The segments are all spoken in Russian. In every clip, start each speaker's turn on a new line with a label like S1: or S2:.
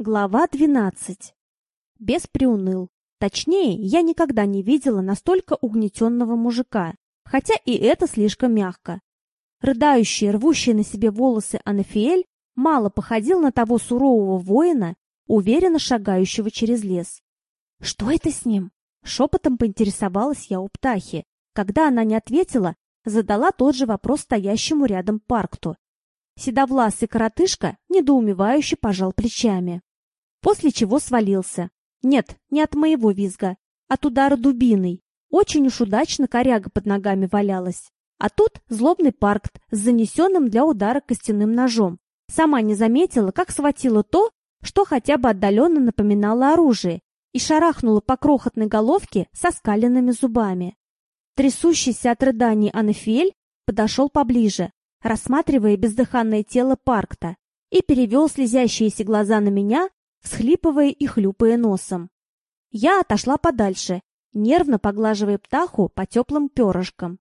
S1: Глава 12. Бес приуныл. Точнее, я никогда не видела настолько угнетенного мужика, хотя и это слишком мягко. Рыдающий, рвущий на себе волосы Анафиэль мало походил на того сурового воина, уверенно шагающего через лес. «Что это с ним?» — шепотом поинтересовалась я у птахи. Когда она не ответила, задала тот же вопрос стоящему рядом Паркту. Седовласый коротышка недоумевающе пожал плечами после чего свалился. Нет, не от моего визга, от удара дубиной. Очень уж удачно коряга под ногами валялась. А тут злобный паркт с занесенным для удара костяным ножом. Сама не заметила, как схватила то, что хотя бы отдаленно напоминало оружие, и шарахнула по крохотной головке со скаленными зубами. Трясущийся от рыданий Анафиэль подошел поближе, рассматривая бездыханное тело Паркта, и перевел слезящиеся глаза на меня, всхлипывая и хлюпая носом. Я отошла подальше, нервно поглаживая птаху по теплым перышкам.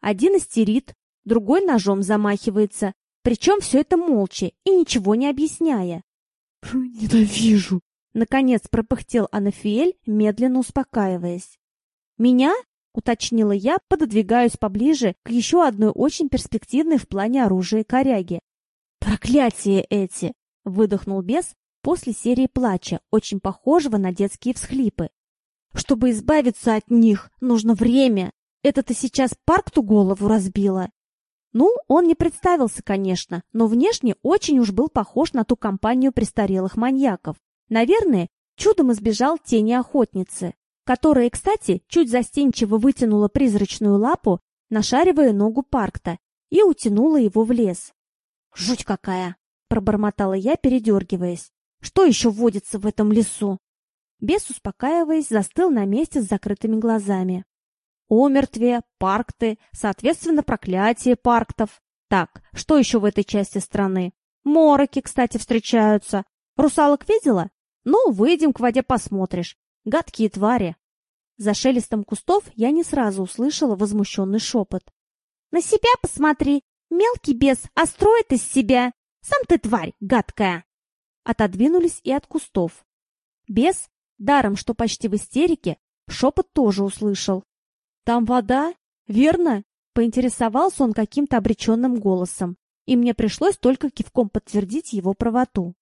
S1: Один истерит, другой ножом замахивается, причем все это молча и ничего не объясняя.
S2: «Ненавижу!»
S1: — наконец пропыхтел Анафиэль, медленно успокаиваясь. «Меня?» — уточнила я, пододвигаюсь поближе к еще одной очень перспективной в плане оружия коряге. «Проклятие эти!» — выдохнул бес, после серии плача, очень похожего на детские всхлипы. Чтобы избавиться от них, нужно время. Это ты сейчас парк-ту голову разбила. Ну, он не представился, конечно, но внешне очень уж был похож на ту компанию престарелых маньяков. Наверное, чудом избежал тени охотницы, которая, кстати, чуть застенчиво вытянула призрачную лапу, нашаривая ногу Паркта, и утянула его в лес. «Жуть какая!» — пробормотала я, передергиваясь. Что еще водится в этом лесу? Бес, успокаиваясь, застыл на месте с закрытыми глазами. Омертвие, паркты, соответственно, проклятие парктов. Так, что еще в этой части страны? Мороки, кстати, встречаются. Русалок видела? Ну, выйдем к воде посмотришь. Гадкие твари. За шелестом кустов я не сразу услышала возмущенный шепот. «На себя посмотри! Мелкий бес, а строит из себя! Сам ты тварь гадкая!» Отодвинулись и от кустов. Бес, даром что почти в истерике, шепот тоже услышал. «Там вода? Верно?» — поинтересовался он каким-то обреченным голосом, и мне пришлось только кивком подтвердить его правоту.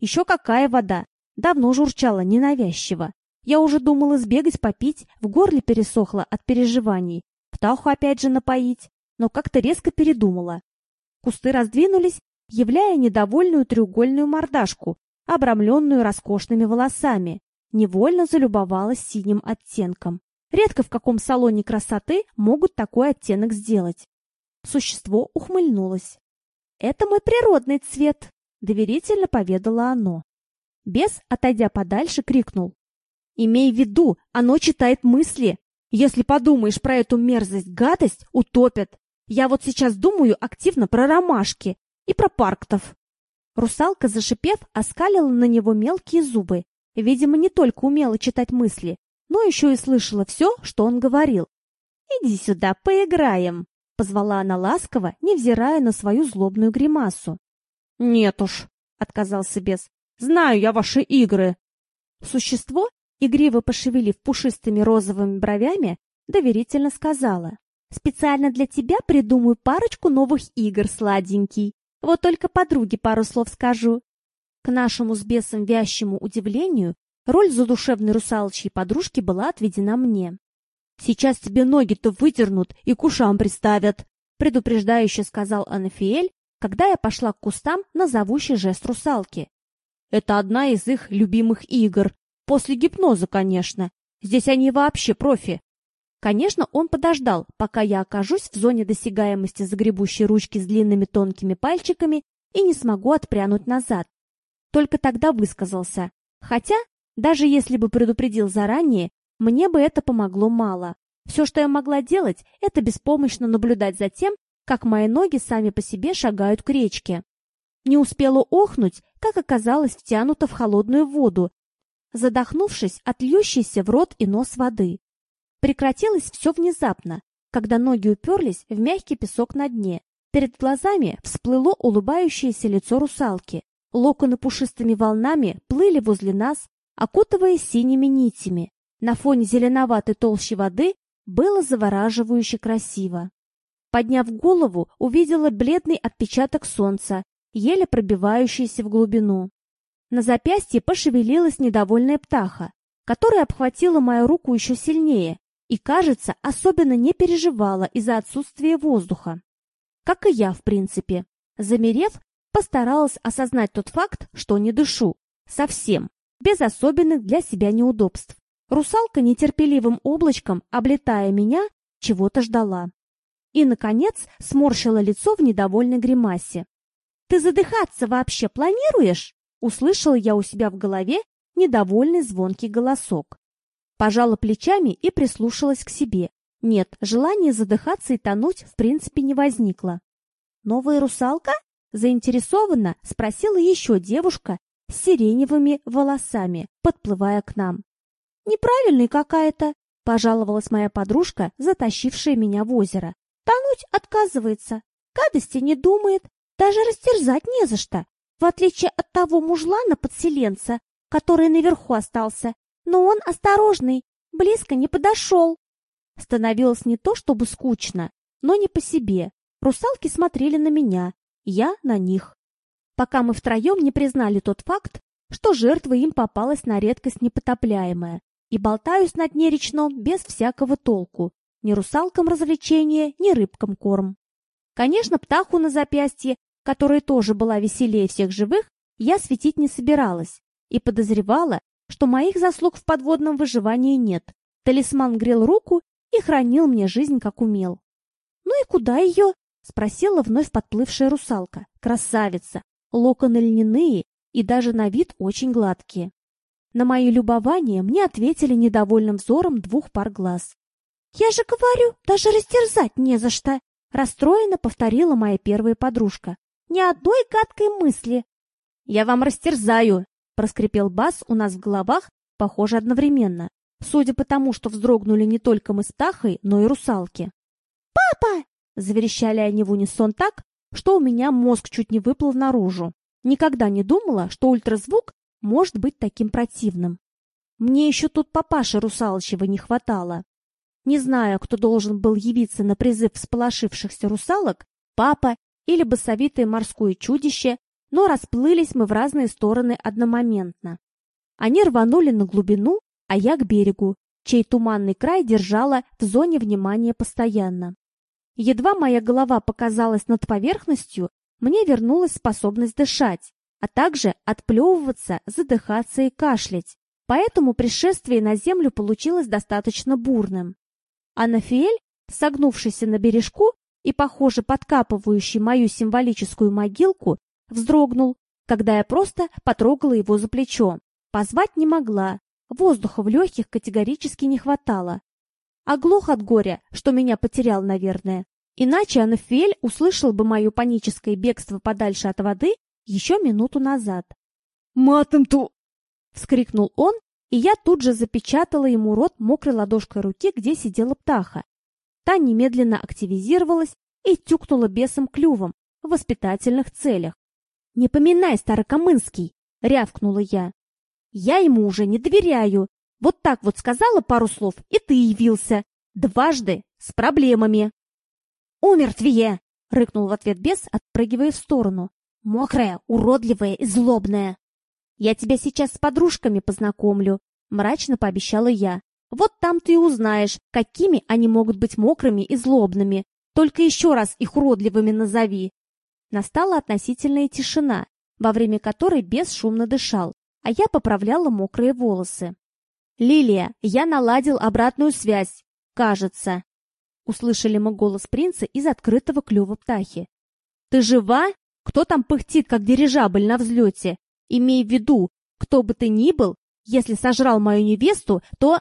S1: «Еще какая вода? Давно журчала ненавязчиво. Я уже думала сбегать попить, в горле пересохло от переживаний, птаху опять же напоить, но как-то резко передумала. Кусты раздвинулись, являя недовольную треугольную мордашку, обрамленную роскошными волосами. Невольно залюбовалась синим оттенком. Редко в каком салоне красоты могут такой оттенок сделать. Существо ухмыльнулось. «Это мой природный цвет», — доверительно поведало оно. Бес, отойдя подальше, крикнул. «Имей в виду, оно читает мысли. Если подумаешь про эту мерзость-гадость, утопят. Я вот сейчас думаю активно про ромашки, и про парктов. Русалка, зашипев, оскалила на него мелкие зубы. Видимо, не только умела читать мысли, но еще и слышала все, что он говорил. «Иди сюда, поиграем!» — позвала она ласково, невзирая на свою злобную гримасу.
S2: «Нет уж», — отказался бес, — «знаю я ваши игры».
S1: Существо, игриво пошевелив пушистыми розовыми бровями, доверительно сказала. «Специально для тебя придумаю парочку новых игр, сладенький. Вот только подруге пару слов скажу. К нашему с бесом вящему удивлению, роль задушевной русалочьей подружки была отведена мне.
S2: «Сейчас тебе ноги-то вытернут и к ушам приставят», предупреждающе сказал Анафиэль, когда я пошла к кустам на зовущий жест русалки. Это одна из их любимых игр. После гипноза, конечно. Здесь они вообще профи. Конечно, он подождал, пока я окажусь в зоне досягаемости загребущей ручки с длинными тонкими пальчиками и не смогу отпрянуть назад. Только тогда высказался. Хотя, даже если бы предупредил заранее, мне бы это помогло мало. Все, что я могла делать, это беспомощно наблюдать за тем, как мои ноги сами по себе шагают к речке. Не успела охнуть, как оказалось втянута в холодную воду, задохнувшись от льющейся в рот и нос воды. Прекратилось все внезапно, когда ноги уперлись в мягкий песок на дне. Перед глазами всплыло улыбающееся лицо русалки.
S1: Локоны пушистыми волнами плыли возле нас, окутывая синими нитями. На фоне зеленоватой толщи воды было завораживающе красиво. Подняв голову, увидела бледный отпечаток солнца, еле пробивающийся в глубину. На запястье пошевелилась недовольная птаха, которая обхватила мою руку еще сильнее и, кажется, особенно не переживала из-за отсутствия воздуха. Как и я, в принципе. Замерев, постаралась осознать тот факт, что не дышу. Совсем. Без особенных для себя неудобств. Русалка нетерпеливым облачком, облетая меня, чего-то ждала. И, наконец, сморщила лицо в недовольной гримасе. «Ты задыхаться вообще планируешь?» Услышала я у себя в голове недовольный звонкий голосок. Пожала плечами и прислушалась к себе. Нет, желания задыхаться и тонуть в принципе не возникло. «Новая русалка?» Заинтересованно спросила еще девушка с сиреневыми волосами, подплывая к нам. «Неправильный какая-то», — пожаловалась моя подружка, затащившая меня в озеро. «Тонуть отказывается, гадости не думает, даже растерзать не за что, в отличие от того мужлана-подселенца, который наверху остался, но он осторожный, близко не подошел». Становилось не то чтобы скучно, но не по себе. Русалки смотрели на меня, я на них. Пока мы втроем не признали тот факт, что жертва им попалась на редкость непотопляемая, и болтаюсь на дне речном без всякого толку, ни русалкам развлечения, ни рыбкам корм. Конечно, птаху на запястье, которая тоже была веселее всех живых, я светить не собиралась и подозревала, что моих заслуг в подводном выживании нет. Талисман грел руку и хранил мне жизнь, как умел. «Ну и куда ее?» — спросила вновь подплывшая русалка. «Красавица! Локоны льняные и даже на вид очень гладкие». На мои любования мне ответили недовольным взором двух пар глаз. «Я же говорю, даже растерзать не за что!» Расстроенно повторила моя первая подружка. «Ни одной гадкой мысли!» «Я вам растерзаю!» Проскрипел бас у нас в головах, похоже, одновременно. Судя по тому, что вздрогнули не только мы с Тахой, но и русалки. «Папа!» Заверещали они в унисон так, что у меня мозг чуть не выплыл наружу. Никогда не думала, что ультразвук может быть таким противным. Мне еще тут папаши русалочего не хватало. Не знаю, кто должен был явиться на призыв всполошившихся русалок, папа или басовитое морское чудище, но расплылись мы в разные стороны одномоментно. Они рванули на глубину, а я к берегу, чей туманный край держала в зоне внимания постоянно. Едва моя голова показалась над поверхностью, мне вернулась способность дышать, а также отплевываться, задыхаться и кашлять. Поэтому пришествие на землю получилось достаточно бурным. Анафиэль, согнувшийся на бережку и, похоже, подкапывающий мою символическую могилку, вздрогнул, когда я просто потрогала его за плечо. Позвать не могла, воздуха в легких категорически не хватало. Оглох от горя, что меня потерял, наверное. Иначе Анафель услышал бы мое паническое бегство подальше от воды еще минуту назад.
S2: «Матом-ту!»
S1: — вскрикнул он, и я тут же запечатала ему рот мокрой ладошкой руки, где сидела птаха. Та немедленно активизировалась и тюкнула бесом клювом в воспитательных целях. «Не поминай, Старокамынский!» — рявкнула я. «Я ему уже не доверяю. Вот так вот сказала пару слов, и ты явился. Дважды, с проблемами». «Умертвие!» — рыкнул в ответ бес, отпрыгивая в сторону. «Мокрая, уродливая и злобная!» «Я тебя сейчас с подружками познакомлю», — мрачно пообещала я. «Вот там ты и узнаешь, какими они могут быть мокрыми и злобными. Только еще раз их уродливыми назови». Настала относительная тишина, во время которой бес шумно дышал, а я поправляла мокрые волосы. «Лилия, я наладил обратную связь. Кажется». Услышали мы голос принца из открытого клюва птахи. «Ты жива? Кто там пыхтит, как дирижабль на взлете? Имей в виду, кто бы ты ни был, если сожрал мою невесту, то...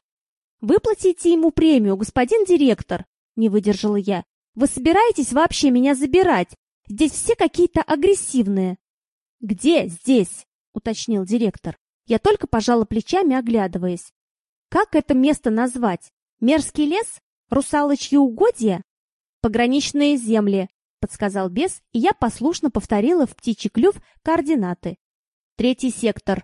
S1: Выплатите ему премию, господин директор!» Не выдержала я. «Вы собираетесь вообще меня забирать? Здесь все какие-то агрессивные». «Где здесь?» — уточнил директор. Я только пожала плечами, оглядываясь. «Как это место назвать? Мерзкий лес? Русалочьи угодья?» «Пограничные земли», — подсказал бес, и я послушно повторила в птичий клюв координаты.
S2: Третий сектор.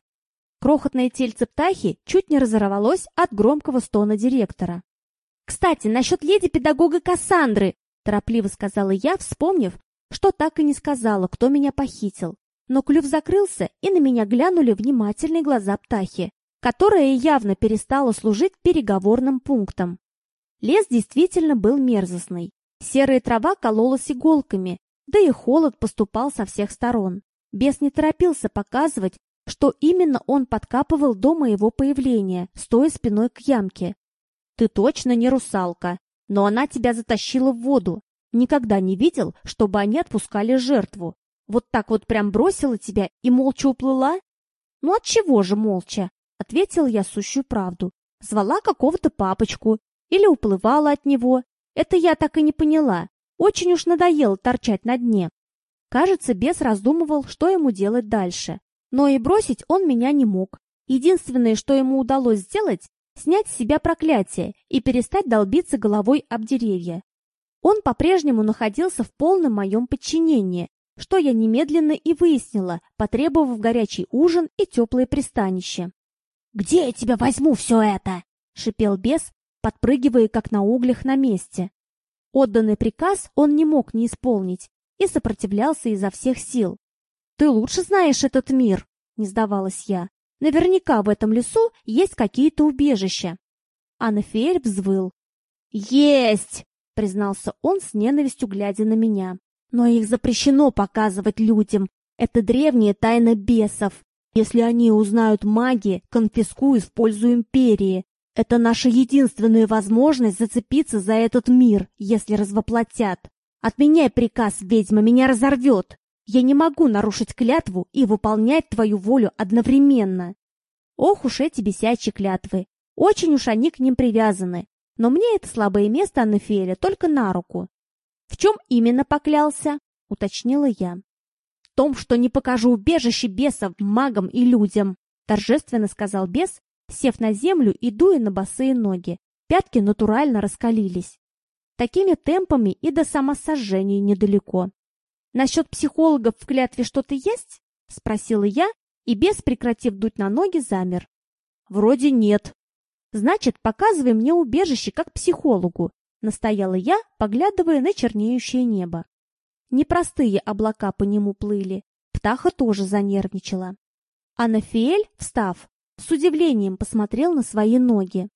S2: Крохотное тельце птахи чуть не разорвалось от громкого стона директора. «Кстати, насчет леди-педагога Кассандры!» торопливо сказала я, вспомнив, что так и не сказала, кто меня похитил. Но клюв закрылся, и на меня глянули внимательные глаза птахи, которая явно перестала служить переговорным пунктом. Лес действительно был мерзостный. Серая трава кололась иголками, да и холод поступал со всех сторон. Бес не торопился показывать, что именно он подкапывал до моего появления, стоя спиной к ямке. «Ты точно не русалка, но она тебя затащила в воду. Никогда не видел, чтобы они отпускали жертву. Вот так вот прям бросила тебя и молча уплыла? Ну от чего же молча? Ответила я сущую правду. Звала какого-то папочку или уплывала от него. Это я так и не поняла. Очень уж надоело торчать на дне. Кажется, бес раздумывал, что ему делать дальше. Но и бросить он меня не мог. Единственное, что ему удалось сделать, снять с себя проклятие и перестать долбиться головой об деревья. Он по-прежнему находился в полном моем подчинении, что я немедленно и выяснила, потребовав горячий ужин и теплое пристанище. «Где я тебя возьму все это?» — шипел бес, подпрыгивая, как на углях на месте. Отданный приказ он не мог не исполнить и сопротивлялся изо всех сил. «Ты лучше знаешь этот мир», — не сдавалась я. «Наверняка в этом лесу есть какие-то убежища». Анафель взвыл. «Есть!» — признался он с ненавистью, глядя на меня. «Но их запрещено показывать людям. Это древняя тайна бесов. Если они узнают маги, конфискуют в пользу империи. Это наша единственная возможность зацепиться за этот мир, если развоплотят. Отменяй приказ, ведьма, меня разорвет. Я не могу нарушить клятву и выполнять твою волю одновременно. Ох уж эти бесячие клятвы. Очень уж они к ним привязаны. Но мне это слабое место Анафеля только на руку. В чем именно поклялся? Уточнила я том, что не покажу убежище бесов магам и людям», торжественно сказал бес, сев на землю и дуя на босые ноги. Пятки натурально раскалились. Такими темпами и до самосожжения недалеко. «Насчет психологов в клятве что-то есть?» — спросила я, и бес, прекратив дуть на ноги, замер. «Вроде нет». «Значит, показывай мне убежище как психологу», — настояла я, поглядывая на чернеющее небо. Непростые облака по нему плыли. Птаха тоже занервничала. А Нафиэль, встав, с удивлением посмотрел на свои ноги.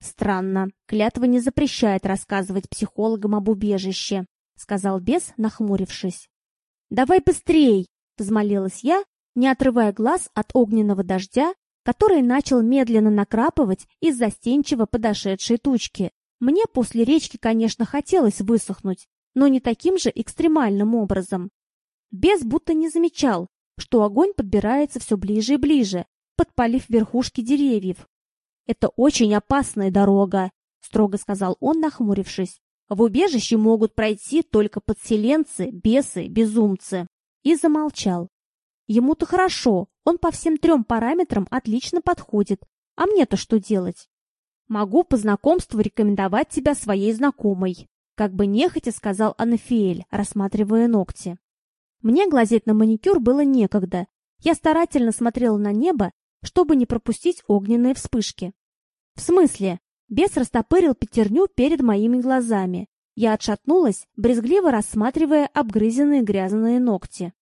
S2: «Странно, клятва не запрещает рассказывать психологам об убежище», сказал бес, нахмурившись. «Давай быстрей!» — взмолилась я, не отрывая глаз от огненного дождя, который начал медленно накрапывать из застенчиво подошедшей тучки. Мне после речки, конечно, хотелось высохнуть, но не таким же экстремальным образом. Бес будто не замечал, что огонь подбирается все ближе и ближе, подпалив верхушки деревьев. «Это очень опасная дорога», — строго сказал он, нахмурившись. «В убежище могут пройти только подселенцы, бесы, безумцы». И замолчал. Ему-то хорошо, он по всем трем параметрам отлично подходит. А мне-то что делать? Могу по знакомству рекомендовать тебя своей знакомой. Как бы нехотя сказал Анафиэль, рассматривая ногти. Мне глазеть на маникюр было некогда. Я старательно смотрела на небо, чтобы не пропустить огненные вспышки. В смысле? Бес растопырил пятерню перед моими глазами. Я отшатнулась, брезгливо рассматривая обгрызенные грязные ногти.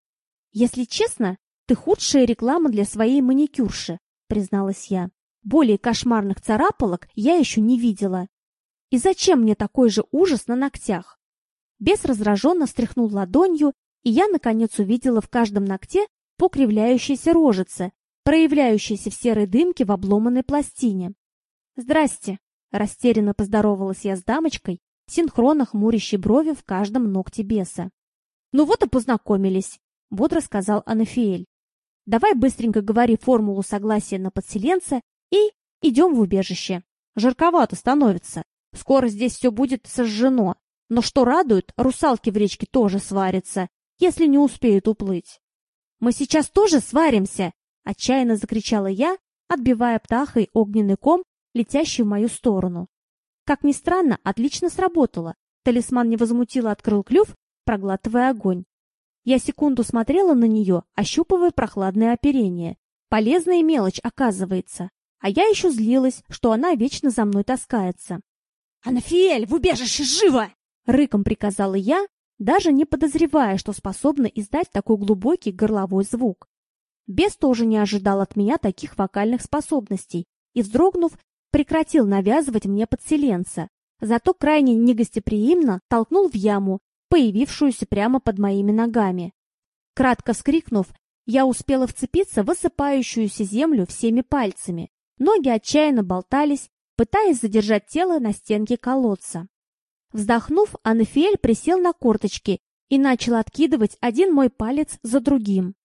S2: «Если честно, ты худшая реклама для своей маникюрши», призналась я. «Более кошмарных царапалок я еще не видела. И зачем мне такой же ужас на ногтях? Бес раздраженно встряхнул ладонью, и я, наконец, увидела в каждом ногте покривляющиеся рожицы, проявляющиеся в серой дымке в обломанной пластине. «Здрасте!» — растерянно поздоровалась я с дамочкой, синхронно хмурящей брови в каждом ногте беса. «Ну вот и познакомились», — бодро сказал Анафиэль. «Давай быстренько говори формулу согласия на подселенца и идем в убежище. Жарковато становится». Скоро здесь все будет сожжено. Но что радует, русалки в речке тоже сварятся, если не успеют уплыть. «Мы сейчас тоже сваримся!» — отчаянно закричала я, отбивая птахой огненный ком, летящий в мою сторону. Как ни странно, отлично сработало. Талисман невозмутимо открыл клюв, проглатывая огонь.
S1: Я секунду смотрела на нее, ощупывая прохладное оперение. Полезная мелочь, оказывается. А я еще злилась, что она вечно за мной таскается.
S2: «Анафиэль, в убежище, живо!»
S1: — рыком приказала я, даже не подозревая, что способна издать такой глубокий горловой звук. Бес тоже не ожидал от меня таких вокальных способностей и, вздрогнув, прекратил навязывать мне подселенца, зато крайне негостеприимно толкнул в яму, появившуюся прямо под моими ногами. Кратко вскрикнув, я успела вцепиться в высыпающуюся землю всеми пальцами. Ноги отчаянно болтались, пытаясь задержать тело на стенке колодца. Вздохнув, Анафиэль присел на корточки и начал откидывать один мой палец за другим.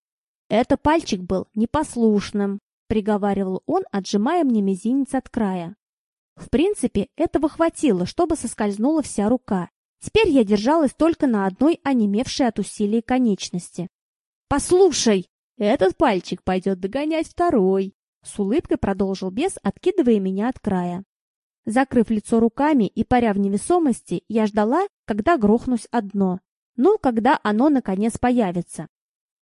S1: «Это пальчик был непослушным», — приговаривал он, отжимая мне мизинец от края. В принципе, этого хватило, чтобы соскользнула вся рука. Теперь я держалась только на одной онемевшей от усилий конечности. «Послушай, этот пальчик пойдет догонять второй», — с улыбкой продолжил бес, откидывая меня от края. Закрыв лицо руками и паря в невесомости, я ждала, когда грохнусь одно. Ну, когда оно, наконец, появится.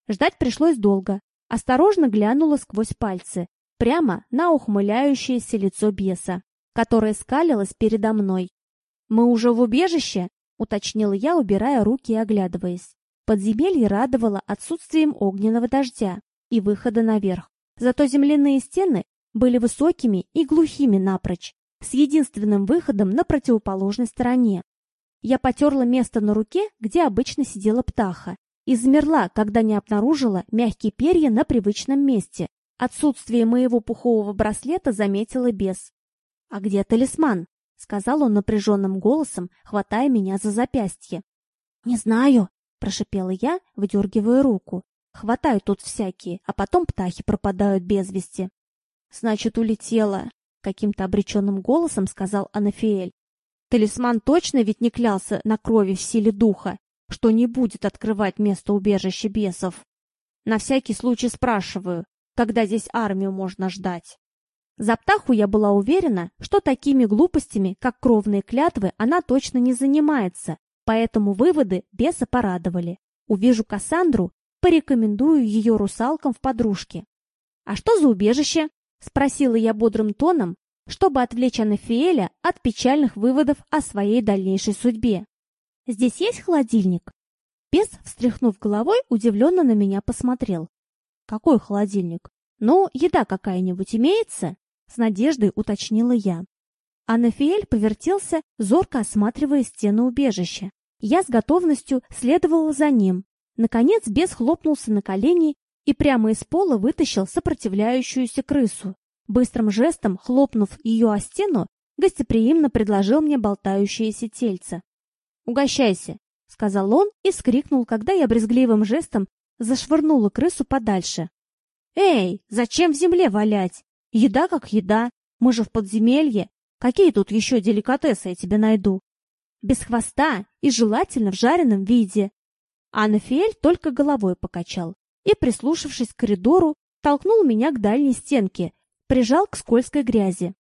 S1: Ждать пришлось долго. Осторожно глянула сквозь пальцы, прямо на ухмыляющееся лицо беса, которое скалилось передо мной. «Мы уже в убежище?» — уточнила я, убирая руки и оглядываясь. Подземелье радовало отсутствием огненного дождя и выхода наверх. Зато земляные стены были высокими и глухими напрочь, с единственным выходом на противоположной стороне. Я потерла место на руке, где обычно сидела птаха, и замерла, когда не обнаружила мягкие перья на привычном месте. Отсутствие моего пухового браслета заметила бес. «А где талисман?» — сказал он напряженным голосом, хватая меня за запястье. «Не знаю», — прошипела я, выдергивая руку. «Хватают тут всякие, а потом птахи пропадают без вести». «Значит, улетела», каким-то обреченным голосом сказал Анафиэль. Талисман точно ведь не клялся на крови в силе духа, что не будет открывать место убежища бесов. На всякий случай спрашиваю, когда здесь армию можно ждать. За птаху я была уверена, что такими глупостями, как кровные клятвы, она точно не занимается, поэтому выводы беса порадовали. Увижу Кассандру, порекомендую ее русалкам в подружке. А что за убежище? — спросила я бодрым тоном, чтобы отвлечь Анафиэля от печальных выводов о своей дальнейшей судьбе. «Здесь есть холодильник?» Бес, встряхнув головой, удивленно на меня посмотрел. «Какой холодильник? Ну, еда какая-нибудь имеется?» С надеждой уточнила я. Анафиэль повертелся, зорко осматривая стену убежища. Я с готовностью следовала за ним. Наконец бес хлопнулся на колени и прямо из пола вытащил сопротивляющуюся крысу. Быстрым жестом, хлопнув ее о стену, гостеприимно предложил мне болтающееся тельце. «Угощайся», — сказал он и скрикнул, когда я брезгливым жестом зашвырнула крысу подальше. «Эй, зачем в земле валять? Еда как еда. Мы же в подземелье. Какие тут еще деликатесы я тебе найду?» «Без хвоста и желательно в жареном виде». Анафиэль только головой покачал и, прислушавшись к коридору, толкнул меня к дальней стенке, прижал к скользкой грязи.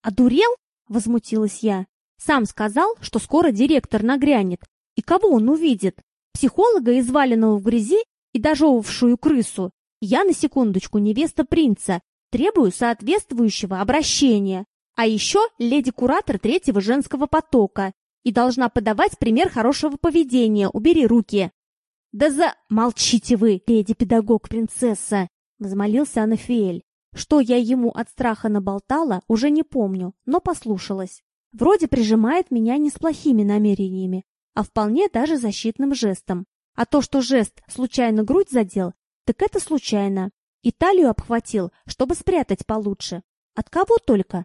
S1: «Одурел?» — возмутилась я. «Сам сказал, что скоро директор нагрянет. И кого он увидит? Психолога, изваленного в грязи и дожевывавшую крысу? Я, на секундочку, невеста принца, требую соответствующего обращения. А еще леди-куратор третьего женского потока и должна подавать пример хорошего поведения. Убери руки!» «Да за...» «Молчите вы, леди-педагог-принцесса!» — взмолился Анафиэль. Что я ему от страха наболтала, уже не помню, но послушалась. Вроде прижимает меня не с плохими намерениями, а вполне даже защитным жестом. А то, что жест случайно грудь задел, так это случайно. И талию обхватил, чтобы спрятать получше. От кого только?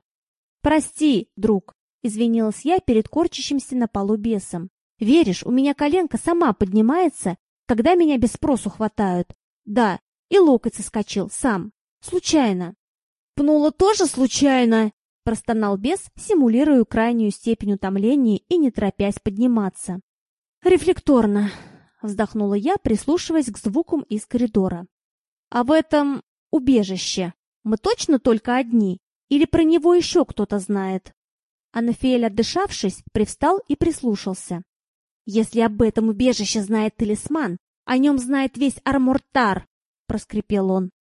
S1: «Прости, друг», — извинилась я перед корчащимся на полу бесом. «Веришь, у меня коленка сама поднимается когда меня без спросу хватают. Да, и локоть соскочил сам. Случайно. Пнула тоже случайно, простонал бес, симулируя крайнюю степень утомления и не торопясь подниматься. Рефлекторно, вздохнула я, прислушиваясь к звукам из коридора. А в этом убежище мы точно только одни или про него еще кто-то знает? Анафиэль, отдышавшись, привстал и прислушался. Если об этом убежище знает талисман, О нем знает весь Армуртар, проскрипел он.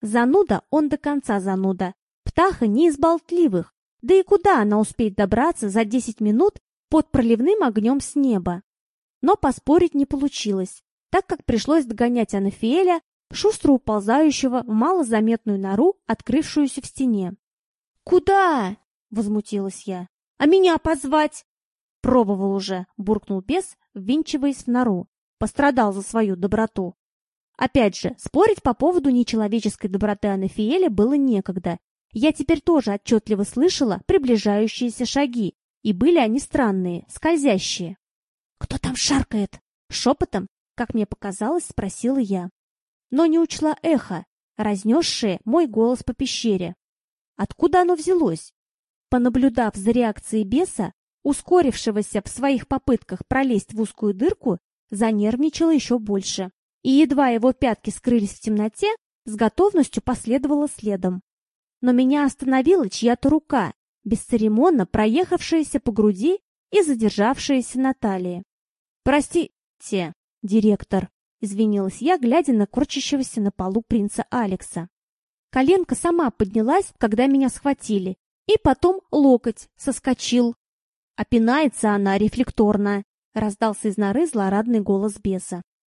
S1: Зануда он до конца зануда. Птаха не из болтливых. Да и куда она успеет добраться за десять минут под проливным огнем с неба? Но поспорить не получилось, так как пришлось догонять Анафиэля, шустро уползающего в малозаметную нору, открывшуюся в стене. «Куда?» — возмутилась я. «А меня позвать?» «Пробовал уже», — буркнул бес, ввинчиваясь в нору. Пострадал за свою доброту. Опять же, спорить по поводу нечеловеческой доброты Анафиэля было некогда. Я теперь тоже отчетливо слышала приближающиеся шаги, и были они странные, скользящие. «Кто там шаркает?» Шепотом, как мне показалось, спросила я. Но не учла эхо, разнесшее мой голос по пещере. Откуда оно взялось? Понаблюдав за реакцией беса, ускорившегося в своих попытках пролезть в узкую дырку, занервничала еще больше и едва его пятки скрылись в темноте, с готовностью последовала следом. Но меня остановила чья-то рука, бесцеремонно проехавшаяся по груди и задержавшаяся на талии. «Простите, директор», — извинилась я, глядя на корчащегося на полу принца Алекса. Коленка сама поднялась, когда меня схватили, и потом локоть соскочил. Опинается она рефлекторно, раздался из норы злорадный голос беса.